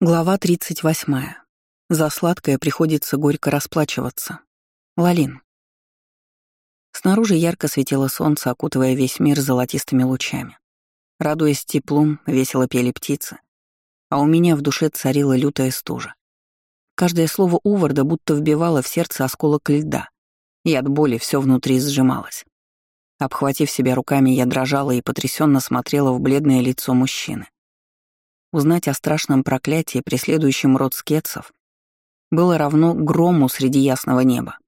Глава 38. За сладкое приходится горько расплачиваться. Лалин. Снаружи ярко светило солнце, окутывая весь мир золотистыми лучами. Радуясь теплом, весело пели птицы, а у меня в душе царила лютая стужа. Каждое слово Уварда будто вбивало в сердце осколок льда, и от боли все внутри сжималось. Обхватив себя руками, я дрожала и потрясенно смотрела в бледное лицо мужчины. Узнать о страшном проклятии, преследующем род скетцев, было равно грому среди ясного неба.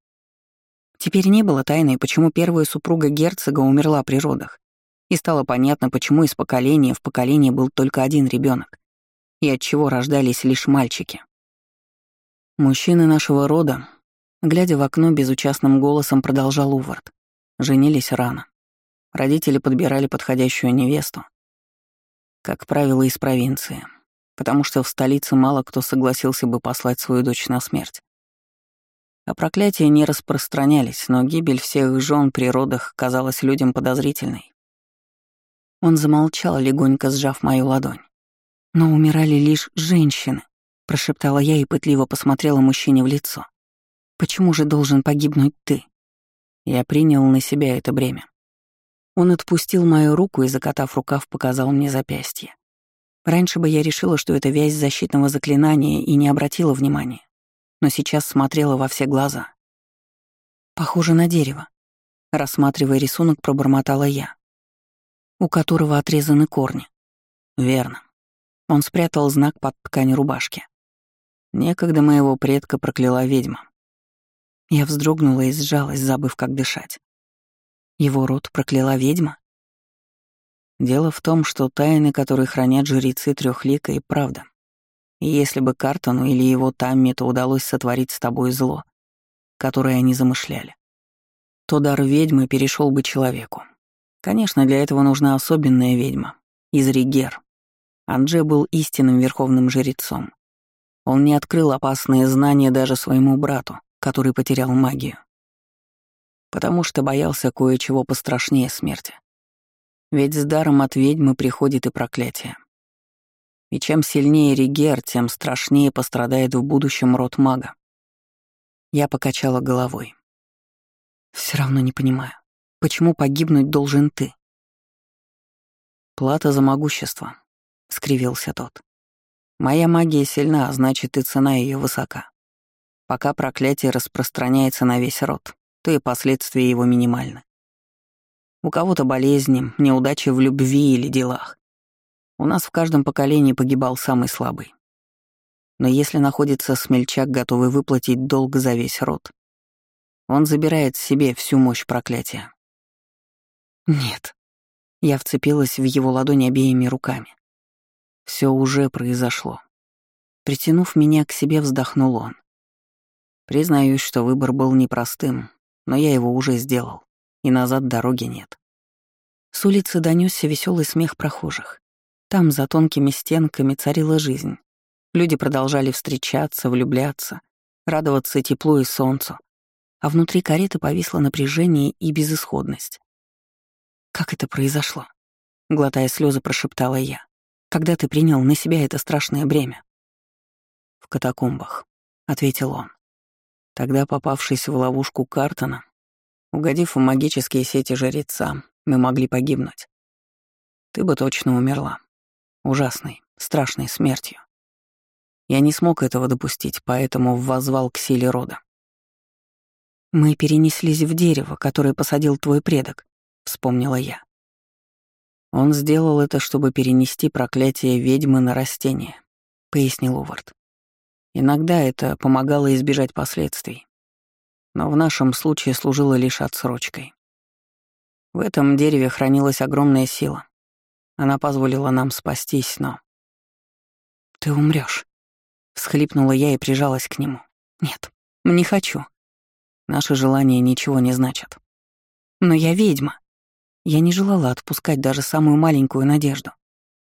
Теперь не было тайной, почему первая супруга герцога умерла при родах, и стало понятно, почему из поколения в поколение был только один ребенок, и от чего рождались лишь мальчики. Мужчины нашего рода, глядя в окно безучастным голосом, продолжал Увард, женились рано. Родители подбирали подходящую невесту, как правило, из провинции, потому что в столице мало кто согласился бы послать свою дочь на смерть. А проклятия не распространялись, но гибель всех жен при родах казалась людям подозрительной. Он замолчал, легонько сжав мою ладонь. «Но умирали лишь женщины», — прошептала я и пытливо посмотрела мужчине в лицо. «Почему же должен погибнуть ты?» Я принял на себя это бремя. Он отпустил мою руку и, закатав рукав, показал мне запястье. Раньше бы я решила, что это вязь защитного заклинания и не обратила внимания, но сейчас смотрела во все глаза. Похоже на дерево. Рассматривая рисунок, пробормотала я, у которого отрезаны корни. Верно. Он спрятал знак под ткань рубашки. Некогда моего предка прокляла ведьма. Я вздрогнула и сжалась, забыв, как дышать. Его род прокляла ведьма? Дело в том, что тайны, которые хранят жрецы трехлика, и правда. И если бы Картону или его Таммиту удалось сотворить с тобой зло, которое они замышляли, то дар ведьмы перешел бы человеку. Конечно, для этого нужна особенная ведьма, из Ригер. Андже был истинным верховным жрецом. Он не открыл опасные знания даже своему брату, который потерял магию потому что боялся кое-чего пострашнее смерти. Ведь с даром от ведьмы приходит и проклятие. И чем сильнее Ригер, тем страшнее пострадает в будущем род мага. Я покачала головой. Все равно не понимаю, почему погибнуть должен ты? Плата за могущество, — скривился тот. Моя магия сильна, а значит и цена ее высока. Пока проклятие распространяется на весь род, то и последствия его минимальны. У кого-то болезни, неудачи в любви или делах. У нас в каждом поколении погибал самый слабый. Но если находится смельчак, готовый выплатить долг за весь род, он забирает себе всю мощь проклятия. Нет. Я вцепилась в его ладонь обеими руками. Все уже произошло. Притянув меня к себе, вздохнул он. Признаюсь, что выбор был непростым, но я его уже сделал, и назад дороги нет. С улицы донесся веселый смех прохожих. Там, за тонкими стенками, царила жизнь. Люди продолжали встречаться, влюбляться, радоваться теплу и солнцу, а внутри кареты повисло напряжение и безысходность. «Как это произошло?» — глотая слезы, прошептала я. «Когда ты принял на себя это страшное бремя?» «В катакомбах», — ответил он. Тогда, попавшись в ловушку Картона, угодив в магические сети жреца, мы могли погибнуть. Ты бы точно умерла. Ужасной, страшной смертью. Я не смог этого допустить, поэтому воззвал к силе рода. «Мы перенеслись в дерево, которое посадил твой предок», — вспомнила я. «Он сделал это, чтобы перенести проклятие ведьмы на растение», — пояснил Увард. Иногда это помогало избежать последствий, но в нашем случае служило лишь отсрочкой. В этом дереве хранилась огромная сила. Она позволила нам спастись, но... «Ты умрешь, всхлипнула я и прижалась к нему. «Нет, не хочу. Наши желания ничего не значат. Но я ведьма. Я не желала отпускать даже самую маленькую надежду.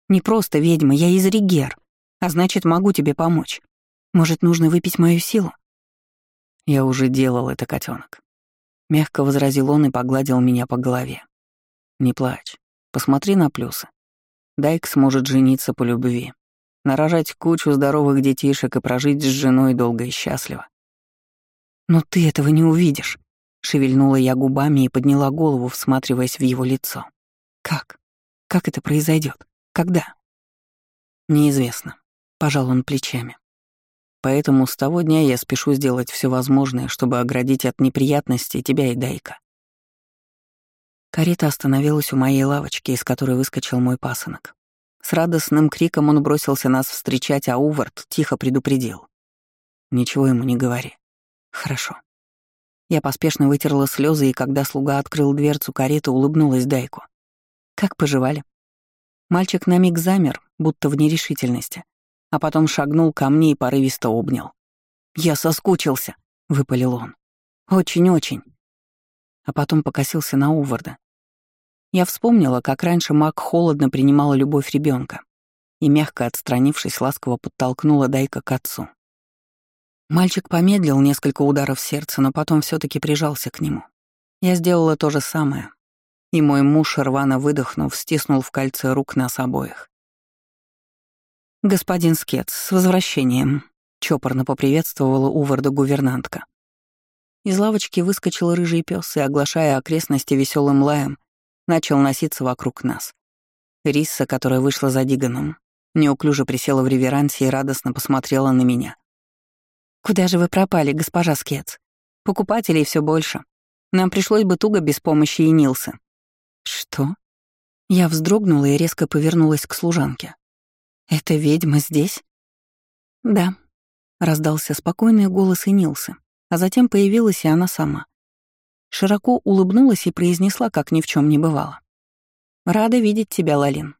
Не просто ведьма, я из Ригер, а значит, могу тебе помочь. Может, нужно выпить мою силу? Я уже делал это, котенок. Мягко возразил он и погладил меня по голове. Не плачь. Посмотри на плюсы. Дайк сможет жениться по любви. Нарожать кучу здоровых детишек и прожить с женой долго и счастливо. «Но ты этого не увидишь», — шевельнула я губами и подняла голову, всматриваясь в его лицо. «Как? Как это произойдет? Когда?» «Неизвестно», — пожал он плечами. «Поэтому с того дня я спешу сделать все возможное, чтобы оградить от неприятностей тебя и Дайка. Карета остановилась у моей лавочки, из которой выскочил мой пасынок. С радостным криком он бросился нас встречать, а Увард тихо предупредил. «Ничего ему не говори. Хорошо». Я поспешно вытерла слезы, и когда слуга открыл дверцу кареты, улыбнулась Дайку. «Как поживали?» Мальчик на миг замер, будто в нерешительности, а потом шагнул ко мне и порывисто обнял. «Я соскучился», — выпалил он. «Очень-очень». А потом покосился на Уварда, я вспомнила, как раньше маг холодно принимала любовь ребенка и, мягко отстранившись, ласково подтолкнула Дайка к отцу. Мальчик помедлил несколько ударов сердца, но потом все таки прижался к нему. Я сделала то же самое, и мой муж, рвано выдохнув, стиснул в кольце рук нас обоих. «Господин Скетс, с возвращением», — чопорно поприветствовала Уварда гувернантка. Из лавочки выскочил рыжий пес и, оглашая окрестности веселым лаем, начал носиться вокруг нас. Риса, которая вышла за Диганом, неуклюже присела в реверансе и радостно посмотрела на меня. «Куда же вы пропали, госпожа Скетс? Покупателей все больше. Нам пришлось бы туго без помощи и Нилса». «Что?» Я вздрогнула и резко повернулась к служанке. «Это ведьма здесь?» «Да», — раздался спокойный голос и Нилса, а затем появилась и она сама широко улыбнулась и произнесла, как ни в чем не бывало. «Рада видеть тебя, Лалин.